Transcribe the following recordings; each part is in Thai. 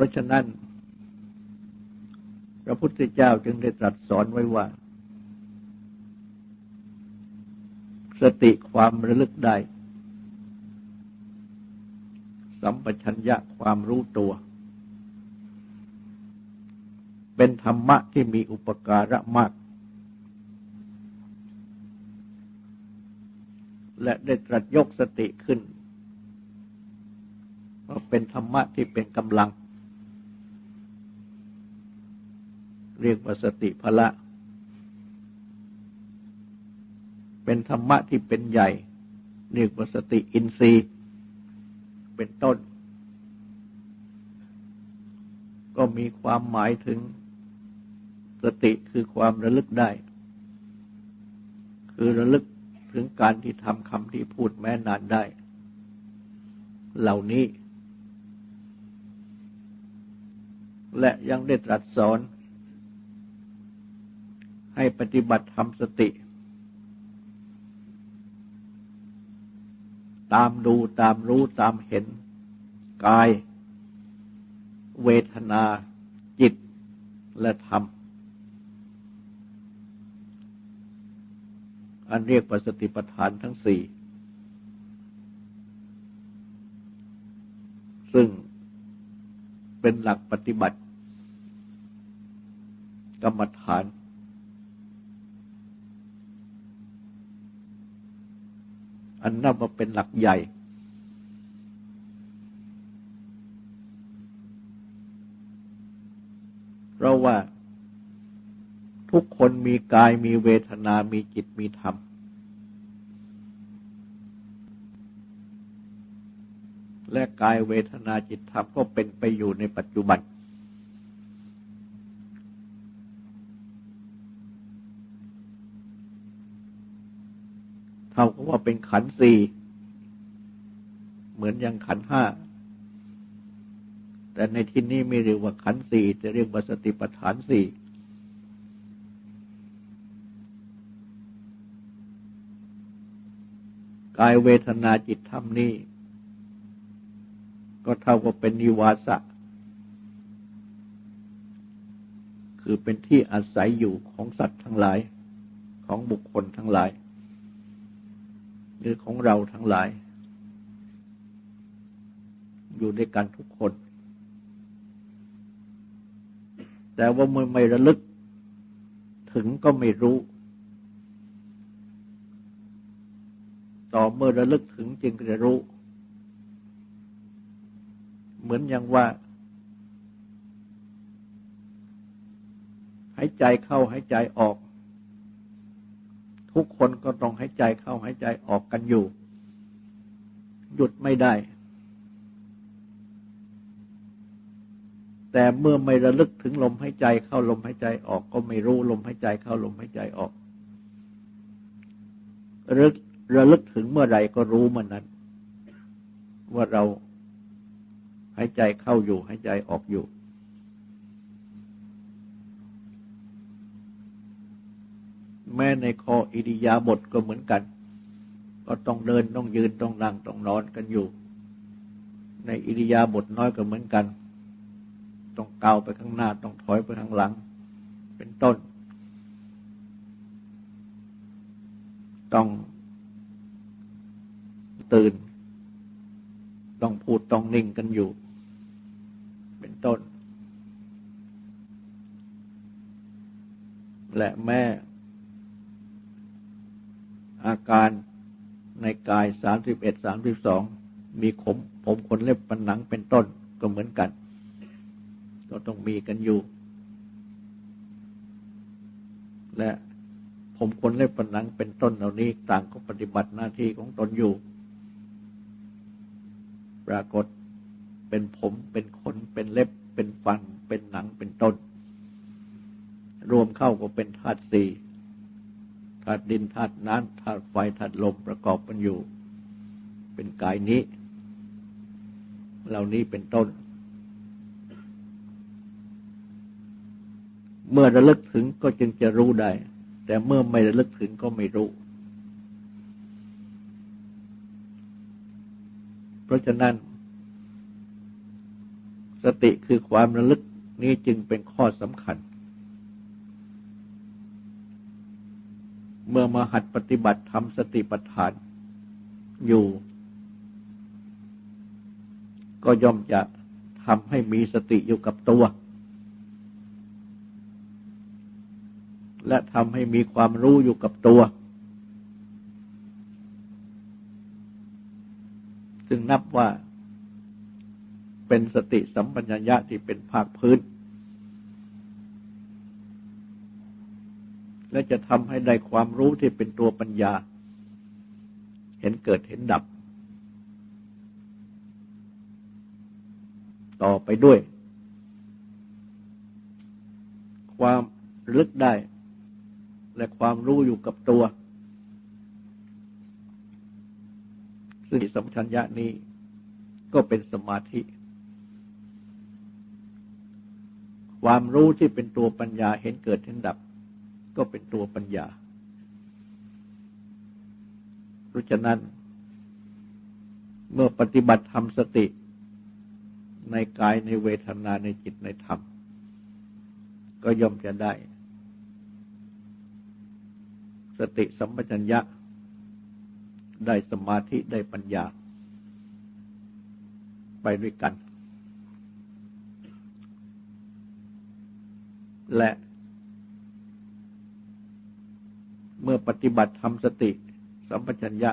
พราะฉะนั้น พระพุทธเจ้าจึงได้ตรัสสอนไว้ว่า สติความระลึกได้ สัมปชัญญะความรู้ตัว เป็นธรรมะที่มีอุปการะมาก และได้ตรัสยกสติขึ้นว่าเป็นธรรมะที่เป็นกำลัง เรียกว่าสติพละ เป็นธรรมะที่เป็นใหญ่ เรียกว่าสติอินทรีย์ เป็นต้น ก็มีความหมายถึงสติคือความระลึกได้ คือระลึกถึงการที่ทำคำที่พูดแม้นานได้ เหล่านี้ และยังได้ตรัสสอน ให้ปฏิบัติทำสติ ตามดูตามรู้ตามเห็น กาย เวทนา จิตและธรรม อันเรียกว่าสติปัฏฐานทั้งสี่ ซึ่งเป็นหลักปฏิบัติ กรรมฐาน อันนับว่าเป็นหลักใหญ่ เพราะว่าทุกคนมีกายมีเวทนา มีจิตมีธรรม และกายเวทนาจิตธรรมก็เป็นไปอยู่ในปัจจุบัน ท่ากับว่าเป็นขันสี่เหมือนอย่างขันห้า แต่ในที่นี้ไม่เรียกว่าขันสี่จะเรียกว่าสติปัฏฐานสี่กายเวทนาจิตธรรมนี้ ก็เท่ากับเป็นนิวาสะ คือเป็นที่อาศัยอยู่ของสัตว์ทั้งหลายของบุคคลทั้งหลาย หรือของเราทั้งหลาย อยู่ด้วยกันทุกคน แต่ว่าเมื่อไม่ระลึก ถึงก็ไม่รู้ ต่อเมื่อระลึกถึงจึงจะรู้ เหมือนอย่างว่าหายใจเข้าหายใจออก ทุกคนก็ต้องหายใจเข้าหายใจออกกันอยู่ หยุดไม่ได้ แต่เมื่อไม่ระลึกถึงลมหายใจเข้าลมหายใจออกก็ไม่รู้ลมหายใจเข้าลมหายใจออกระลึกระลึกถึงเมื่อไรก็รู้มื่อนนั้น ว่าเราหายใจเข้าอยู่หายใจออกอยู่ แม้ในคออิริยาบถก็เหมือนกัน ก็ต้องเดินต้องยืนต้องนั่งต้องนอนกันอยู่ ในอิริยาบถน้อยก็เหมือนกัน ต้องก้าวไปข้างหน้าต้องถอยไปข้างหลัง เป็นต้น ต้องตื่น ต้องพูดต้องนิ่งกันอยู่ เป็นต้น และแม่ อาการในกายสามสิบเอ็ดสามสิบสองมีขมผมขนเล็บปันหนังเป็นต้นก็เหมือนกัน ก็ต้องมีกันอยู่ และผมขนเล็บปันหนังเป็นต้นเหล่านี้ต่างก็ปฏิบัติหน้าที่ของตนอยู่ ปรากฏเป็นผมเป็นขนเป็นเล็บเป็นฟันเป็นหนังเป็นต้น รวมเข้าก็เป็นธาตุสี่าตุดินธาตุน้ำธาตุไฟธาตุลมประกอบกันอยู่ เป็นกายนี้ เหล่านี้เป็นต้น เมื่อระลึกถึงก็จึงจะรู้ได้ แต่เมื่อไม่ระลึกถึงก็ไม่รู้ เพราะฉะนั้นสสติคือความระลึกนี้จึงเป็นข้อสำคัญ เมื่อมาหัดปฏิบัติทำสติปัฏฐานอยู่ ก็ย่อมจะทำให้มีสติอยู่กับตัว และทำให้มีความรู้อยู่กับตัว ซึ่งนับว่าเป็นสติสัมปัญญะที่เป็นภาคพื้น และจะทำให้ได้ความรู้ที่เป็นตัวปัญญา เห็นเกิดเห็นดับ ต่อไปด้วย ความลึกได้ และความรู้อยู่กับตัว ซึ่งสัมชัญญะนี้ก็เป็นสมาธิ ความรู้ที่เป็นตัวปัญญาเห็นเกิดเห็นดับ ก็เป็นตัวปัญญา เพราะฉะนั้นเมื่อปฏิบัติธรรมสติในกายในเวทนาในจิตในธรรม ก็ย่อมจะได้ สติสัมปชัญญะ ได้สมาธิได้ปัญญา ไปด้วยกัน และเมื่อปฏิบัติทำสติ สัมปชัญญะ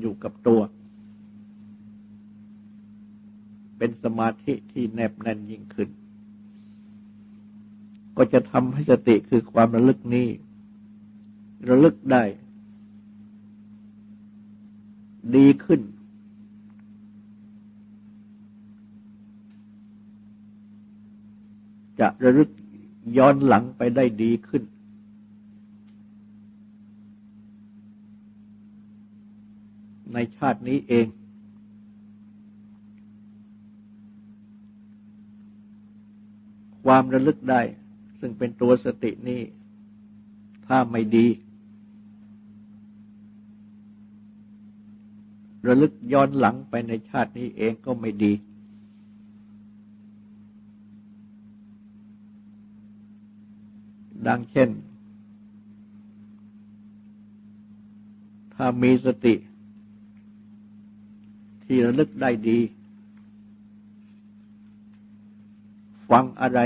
อยู่กับตัว เป็นสมาธิที่แนบแน่นยิ่งขึ้น ก็จะทำให้สติคือความระลึกนี้ ระลึกได้ ดีขึ้น จะระลึกย้อนหลังไปได้ดีขึ้น ในชาตินี้เอง ความระลึกได้ ซึ่งเป็นตัวสตินี้ ถ้าไม่ดี ระลึกย้อนหลังไปในชาตินี้เองก็ไม่ดีดังเช่น ถ้ามีสติ ที่ระลึกได้ดี ฟังอะไร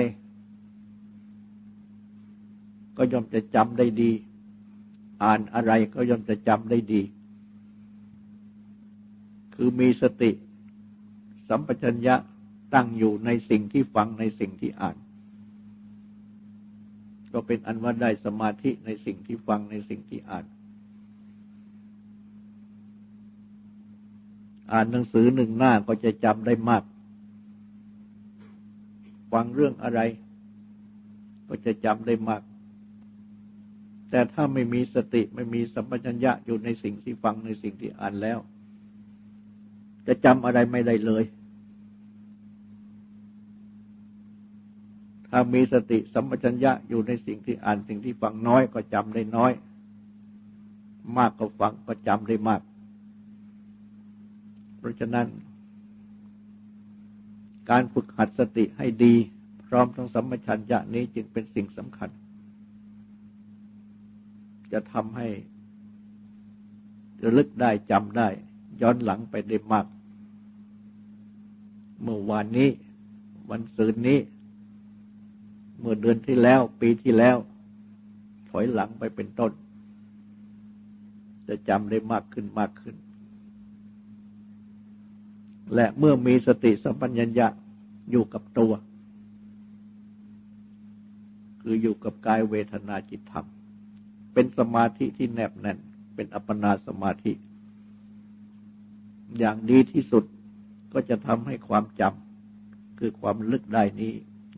ก็ย่อมจะจำได้ดี อ่านอะไรก็ย่อมจะจำได้ดี คือมีสติ สัมปชัญญะตั้งอยู่ในสิ่งที่ฟังในสิ่งที่อ่าน ก็เป็นอันว่าได้สมาธิในสิ่งที่ฟังในสิ่งที่อ่าน อ่านหนังสือหนึ่งหน้าก็จะจำได้มาก ฟังเรื่องอะไร ก็จะจำได้มาก แต่ถ้าไม่มีสติไม่มีสัมปชัญญะอยู่ในสิ่งที่ฟังในสิ่งที่อ่านแล้ว จะจำอะไรไม่ได้เลย ถ้ามีสติสัมปชัญญะอยู่ในสิ่งที่อ่านสิ่งที่ฟังน้อยก็จำได้น้อย มากก็ฟังก็จำได้มาก ราะฉะนั้น การฝึกหัดสติให้ดี พร้อมทั้งสัมปชัญญะนี้จึงเป็นสิ่งสำคัญ จะทำให้ระลึกได้จำได้ ย้อนหลังไปได้มาก เมื่อวานนี้ วันศืนนี้ เมื่อเดือนที่แล้ว ปีที่แล้ว ถอยหลังไปเป็นต้น จะจำได้มากขึ้นมากขึ้น และเมื่อมีสติสัมปัญญะอยู่กับตัว คืออยู่กับกายเวทนาจิตธรรม เป็นสมาธิที่แนบแน่น เป็นอัปปนาสมาธิ อย่างดีที่สุดก็จะทำให้ความจำคือความลึกได้นี้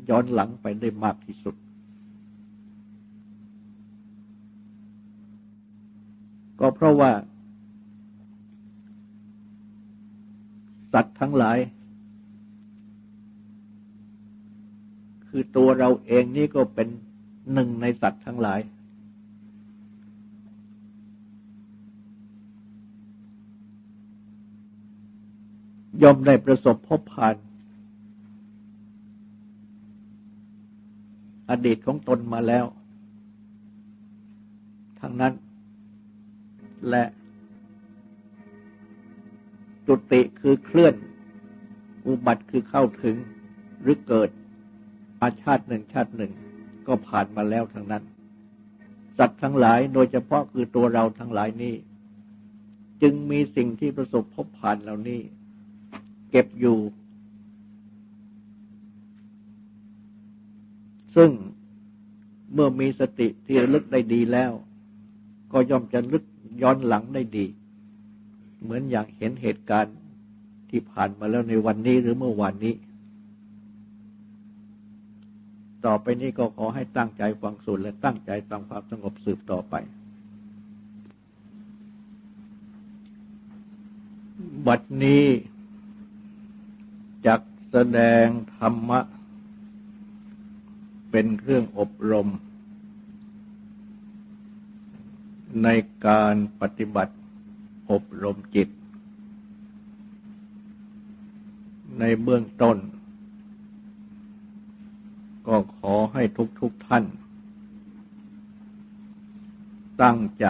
ย้อนหลังไปได้มากที่สุด ก็เพราะว่า สัตว์ทั้งหลาย คือตัวเราเองนี่ก็เป็นหนึ่งในสัตว์ทั้งหลายยอมได้ประสบพบผ่าน อดีตของตนมาแล้ว ทั้งนั้นและ จุติคือเคลื่อน อุบัติคือเข้าถึงหรือเกิด อาชาติหนึ่งชาติหนึ่ง ก็ผ่านมาแล้วทั้งนั้น สัตว์ทั้งหลายโดยเฉพาะคือตัวเราทั้งหลายนี้ จึงมีสิ่งที่ประสบพบผ่านเหล่านี้ เก็บอยู่ ซึ่งเมื่อมีสติที่ระลึกได้ดีแล้ว ก็ย่อมจะลึกย้อนหลังได้ดี เหมือนอย่างเห็นเหตุการณ์ที่ผ่านมาแล้วในวันนี้หรือเมื่อวานนี้ ต่อไปนี้ก็ขอให้ตั้งใจฟังสูตรและตั้งใจฟังความสงบสืบต่อไป บัดนี้จักแสดงธรรมะ เป็นเครื่องอบรม ในการปฏิบัติ อบรมจิต ในเบื้องต้น ก็ขอให้ทุกทุกท่าน ตั้งใจ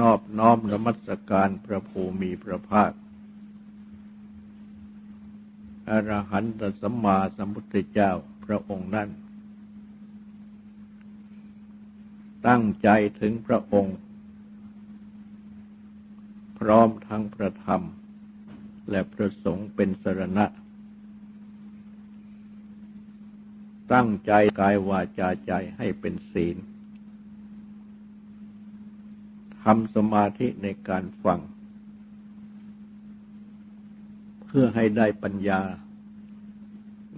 นอบน้อมนมัสการพระภูมิพระภาคอรหันตสัมมาสัมพุทธเจ้าพระองค์นั้น ตั้งใจถึงพระองค์ พร้อมทั้งพระธรรม และพระสงฆ์เป็นสรณะ ตั้งใจกายวาจาใจให้เป็นศีลทำสมาธิในการฟัง เพื่อให้ได้ปัญญา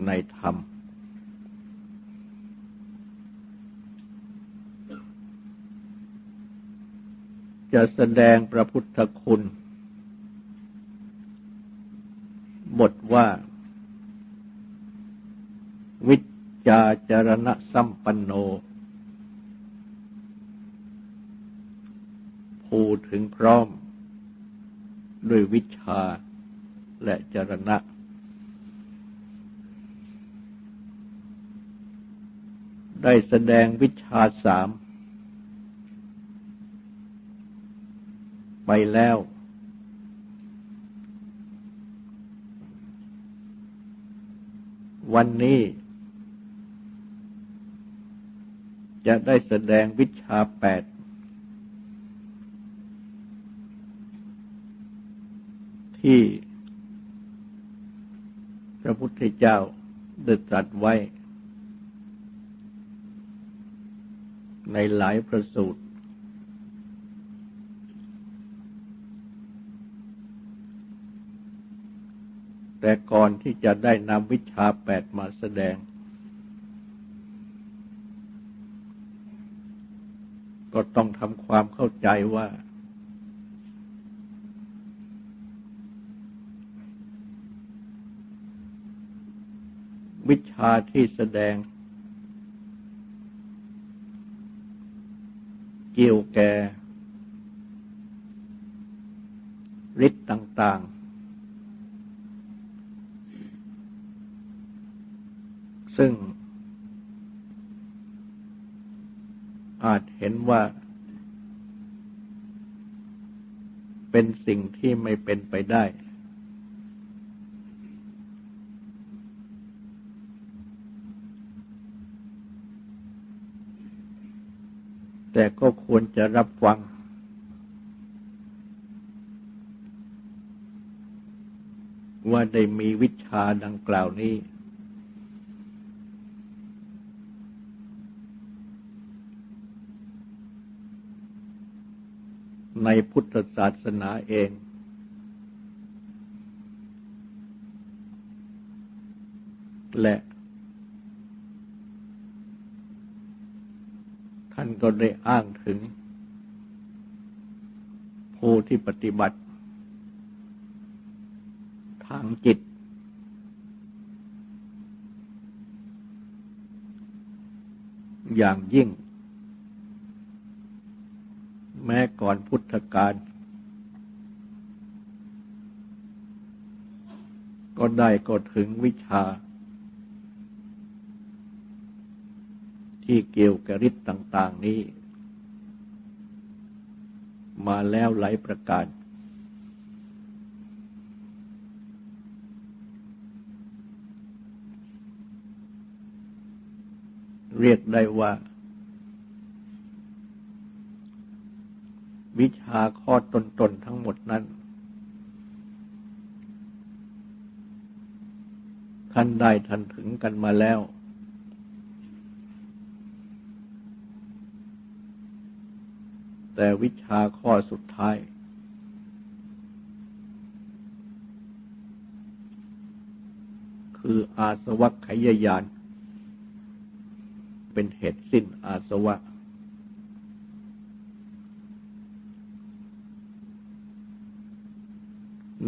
ในธรรม จะแสดงพระพุทธคุณ บทว่า วิจาจรณะสัมปันโนพูดถึงพร้อม ด้วยวิชาและจรณะ ได้แสดงวิชาสาม ไปแล้ว วันนี้ จะได้แสดงวิชาแปด ที่พระพุทธเจ้าได้ตรัสไว้ ในหลายประสูตร แต่ก่อนที่จะได้นำวิชาแปดมาแสดง ก็ต้องทำความเข้าใจว่า วิชาที่แสดง เกี่ยวแก่ฤทธิ์ต่าง ๆ ซึ่งอาจเห็นว่า เป็นสิ่งที่ไม่เป็นไปได้ แต่ก็ควรจะรับฟัง ว่าได้มีวิชาดังกล่าวนี้ ในพุทธศาสนาเอง และ ท่านก็ได้อ้างถึง ผู้ที่ปฏิบัติ ทางจิต อย่างยิ่ง แม้ก่อนพุทธกาลก็ได้ก็ถึงวิชา ที่เกี่ยวกับฤทธิ์ต่าง ๆ นี้ มาแล้วหลายประการ เรียกได้ว่า วิชาข้อตนๆทั้งหมดนั้น ท่านได้ทันถึงกันมาแล้ว แต่วิชาข้อสุดท้าย คืออาสวัคขยายาน เป็นเหตุสิ้นอาสวะ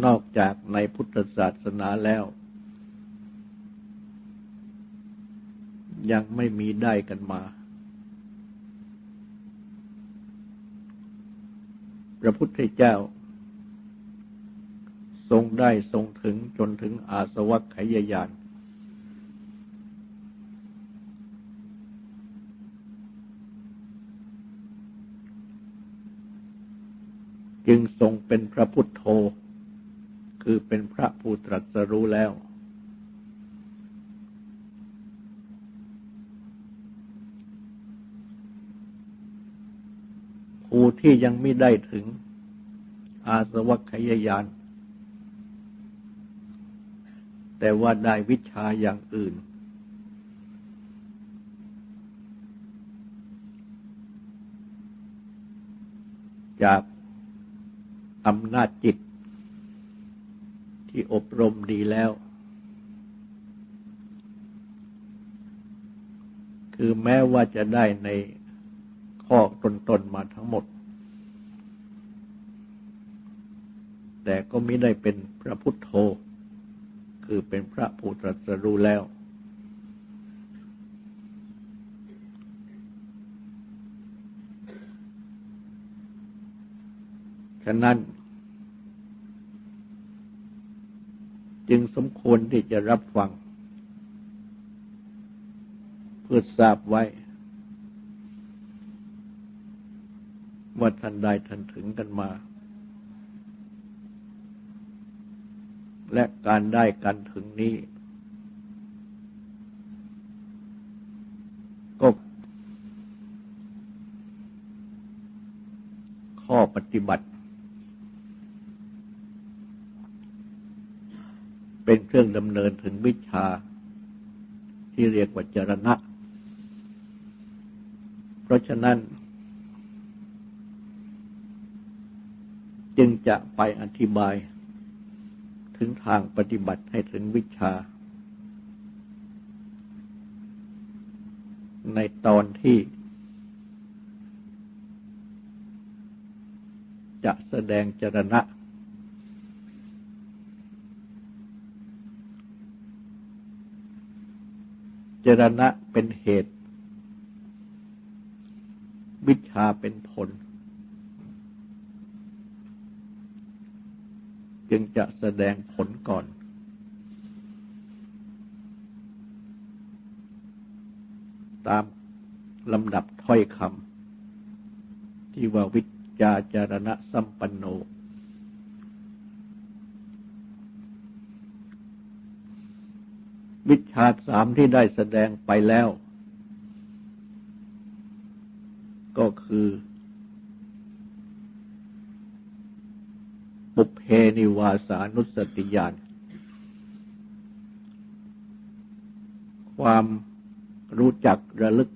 นอกจากในพุทธศาสนาแล้ว ยังไม่มีได้กันมา พระพุทธเจ้า ทรงได้ทรงถึงจนถึงอาสวัคขยายานจึงทรงเป็นพระพุทธโธ คือเป็นพระผู้ตรัสรู้แล้ว ผู้ที่ยังไม่ได้ถึงอาสวัคยายาน แต่ว่าได้วิชาอย่างอื่น จากอำนาจจิต ที่อบรมดีแล้ว คือแม้ว่าจะได้ในข้อตนๆมาทั้งหมด แต่ก็ไม่ได้เป็นพระพุทธโธ คือเป็นพระผู้ตรัสรู้แล้ว ฉะนั้น จึงสมควรที่จะรับฟัง เพื่อทราบไว้ ว่าท่านได้ท่านถึงกันมา และการได้กันถึงนี้ ก็ข้อปฏิบัติ เป็นเครื่องดำเนินถึงวิชาที่เรียกว่าจรณะ เพราะฉะนั้น จึงจะไปอธิบายถึงทางปฏิบัติให้ถึงวิชา ในตอนที่จะแสดงจรณะ จรณะเป็นเหตุ วิชาเป็นผล จึงจะแสดงผลก่อน ตามลำดับถ้อยคำที่ว่าวิจาจารณะสัมปันโน วิชาสามที่ได้แสดงไปแล้ว ก็คือปุเพนิวาสานุสติญาณความรู้จักระลึก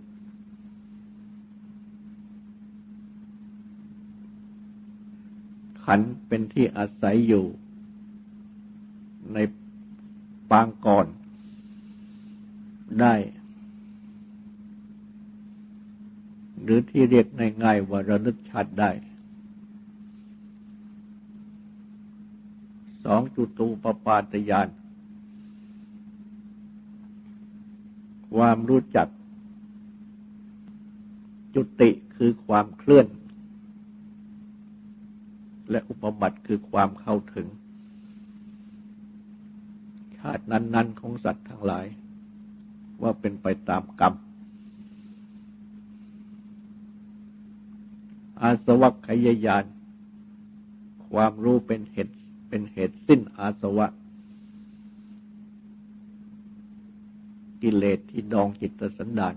ขันเป็นที่อาศัยอยู่ในปางก่อน ได้ หรือที่เรียกง่ายๆว่าระลึกชัดได้ สองจุตูปปาตยาน ความรู้จัก จุติคือความเคลื่อน และอุปบัติคือความเข้าถึง ชาตินั้น ๆ ของสัตว์ทั้งหลาย ว่าเป็นไปตามกรรม อาสวัคยายาน ความรู้เป็นเหตุเป็นเหตุสิ้นอาสวะ กิเลสที่ดองจิตสันดาน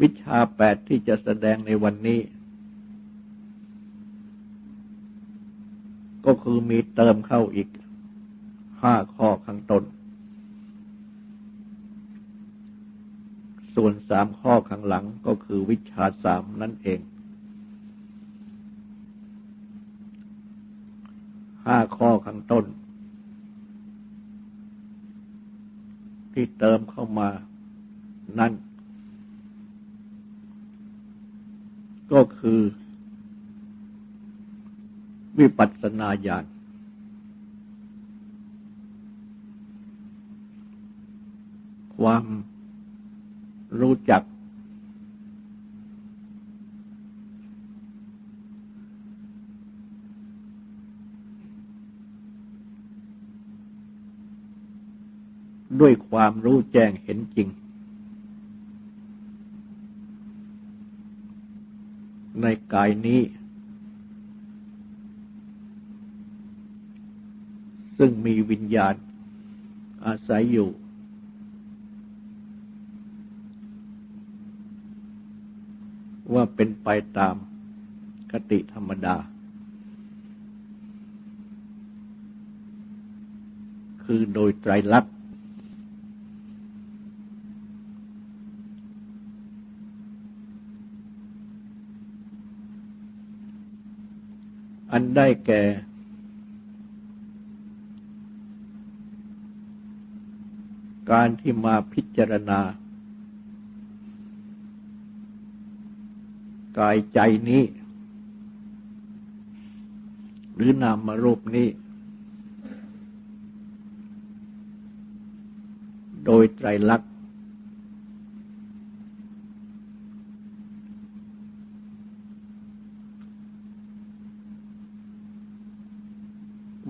วิชาแปดที่จะแสดงในวันนี้ ก็คือมีเติมเข้าอีกห้าข้อข้างต้น ส่วนสามข้อข้างหลังก็คือวิชาสามนั่นเอง ห้าข้อข้างต้น ที่เติมเข้ามานั่น ก็คือ วิปัสสนาญาณความรู้จัก ด้วยความรู้แจ้งเห็นจริง ในกายนี้ ซึ่งมีวิญญาณอาศัยอยู่ ว่าเป็นไปตามคติธรรมดา คือโดยไตรลักษณ์อันได้แก่ การที่มาพิจารณา กายใจนี้ หรือนามรูปนี้ โดยไตรลักษณ์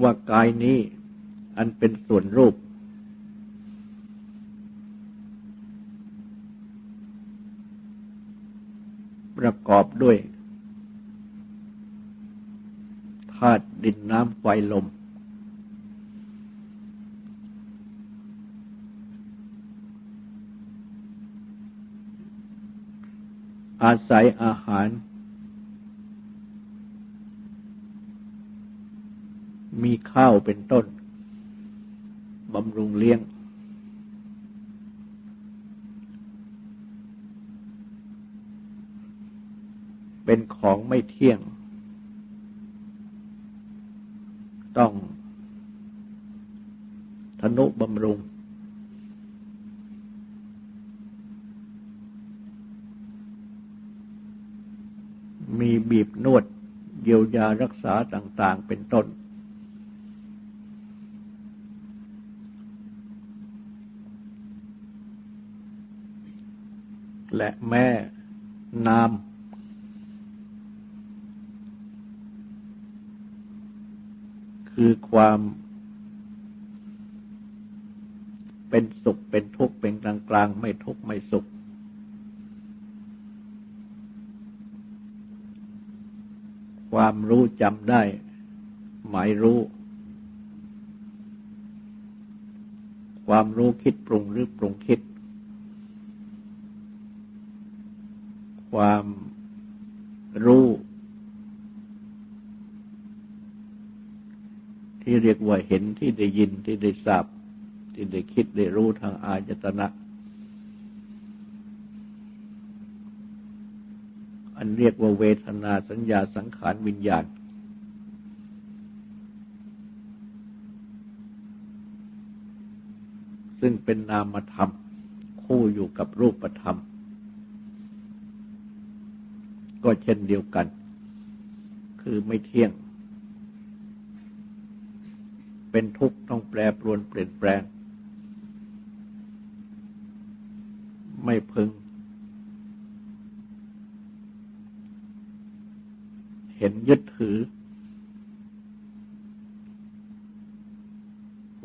ว่ากายนี้อันเป็นส่วนรูป ประกอบด้วยธาตุดินน้ำไฟลม อาศัยอาหาร มีข้าวเป็นต้น บำรุงเลี้ยง เป็นของไม่เที่ยง ต้องทนุบำรุง มีบีบนวดเยียวยารักษาต่าง ๆ เป็นต้น และแม่นา คือความเป็นสุขเป็นทุกข์เป็นกลางกลางไม่ทุกข์ไม่สุข ความรู้จำได้ หมายรู้ ความรู้คิดปรุงหรือปรุงคิด ความรู้ที่ เรียกว่าเห็นที่ได้ยินที่ได้ทราบ ที่ได้คิดได้รู้ทางอายตนะ อันเรียกว่าเวทนาสัญญาสังขารวิญญาณ ซึ่งเป็นนามธรรม คู่อยู่กับรูปธรรม ก็เช่นเดียวกัน คือไม่เที่ยง เป็นทุกข์ต้องแปรปรวนเปลี่ยนแปลง ไม่พึง เห็นยึดถือ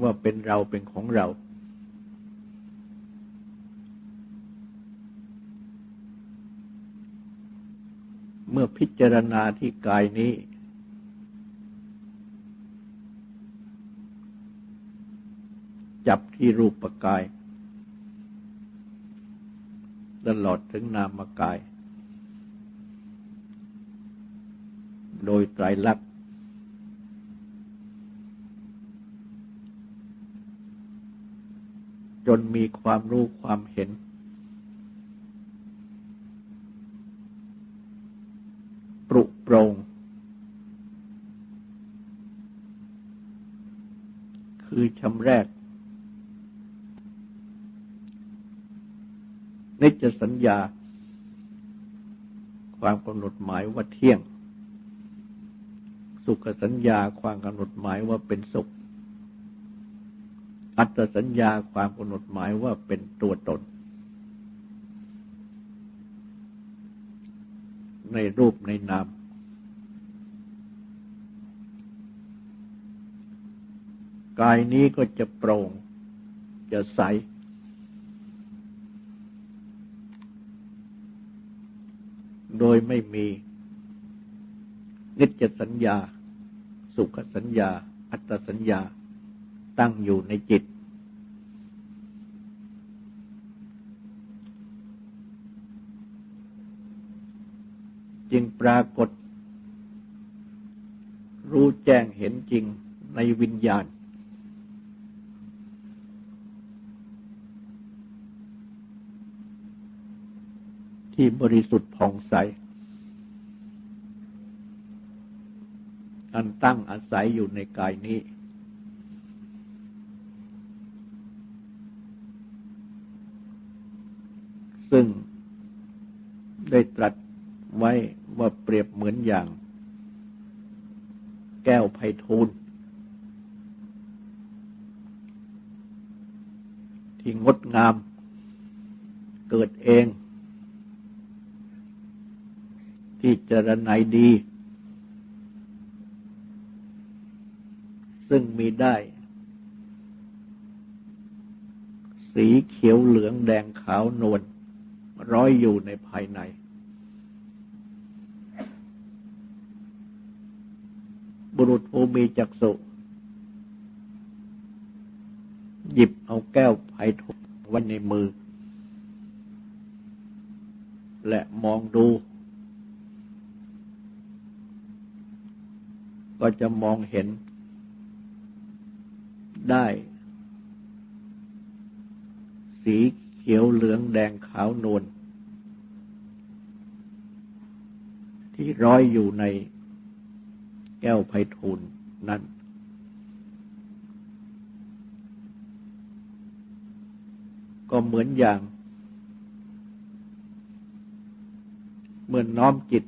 ว่าเป็นเราเป็นของเรา เมื่อพิจารณาที่กายนี้ จับที่รูปกาย ตลอดถึงนามกาย โดยไตรลักษณ์จนมีความรู้ความเห็น ปรุโปรงคือชำแรก นิจสัญญา ความกำหนดหมายว่าเที่ยง สุขสัญญาความกำหนดหมายว่าเป็นสุข อัตสัญญาความกำหนดหมายว่าเป็นตัวตน ในรูปในนามกายนี้ก็จะโปร่ง จะใส โดยไม่มี นิจสัญญา สุขสัญญา อัตสัญญาตั้งอยู่ในจิต จึงปรากฏ รู้แจ้งเห็นจริงในวิญญาณ ที่บริสุทธิ์ผ่องใส อันตั้งอาศัยอยู่ในกายนี้ ซึ่งได้ตรัสไว้ว่าเปรียบเหมือนอย่าง แก้วไพทูลที่งดงามเกิดเอง ที่เจรไนดี ซึ่งมีได้ สีเขียวเหลืองแดงขาวนวลร้อยอยู่ในภายใน บุรุษผู้มีจักษุหยิบเอาแก้วไผ่ทุกไว้ในมือ และมองดู ก็จะมองเห็นได้ สีเขียวเหลืองแดงขาวนวลที่ร้อยอยู่ในแก้วไพทูลนั้น ก็เหมือนอย่างเหมือนน้อมจิต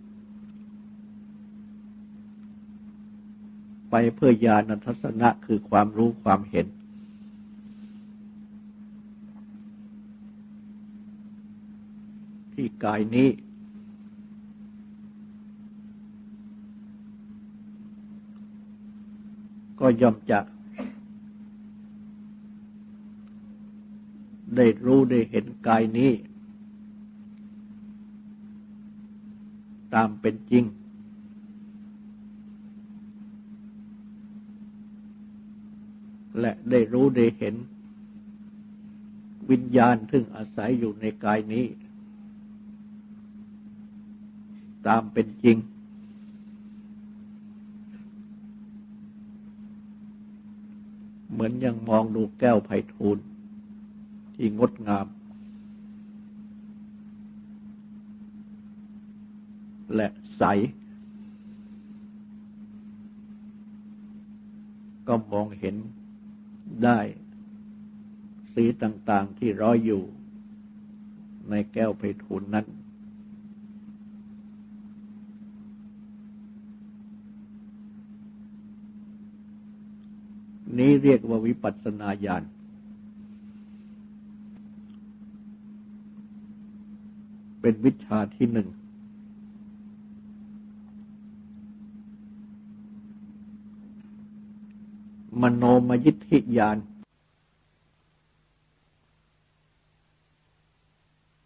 ไป เพื่อญาณทัศนะคือความรู้ความเห็น ที่กายนี้ ก็ย่อมจะได้รู้ได้เห็นกายนี้ ตามเป็นจริง และได้รู้ได้เห็น วิญญาณซึ่งอาศัยอยู่ในกายนี้ ตามเป็นจริง เหมือนยังมองดูแก้วไผ่ทูลที่งดงาม และใสก็มองเห็น ได้สีต่างๆที่ร้อยอยู่ในแก้วไผ่ทูลนั้น นี้เรียกว่าวิปัสสนาญาณเป็นวิชาที่หนึ่ง มโนมยิทธิญาณ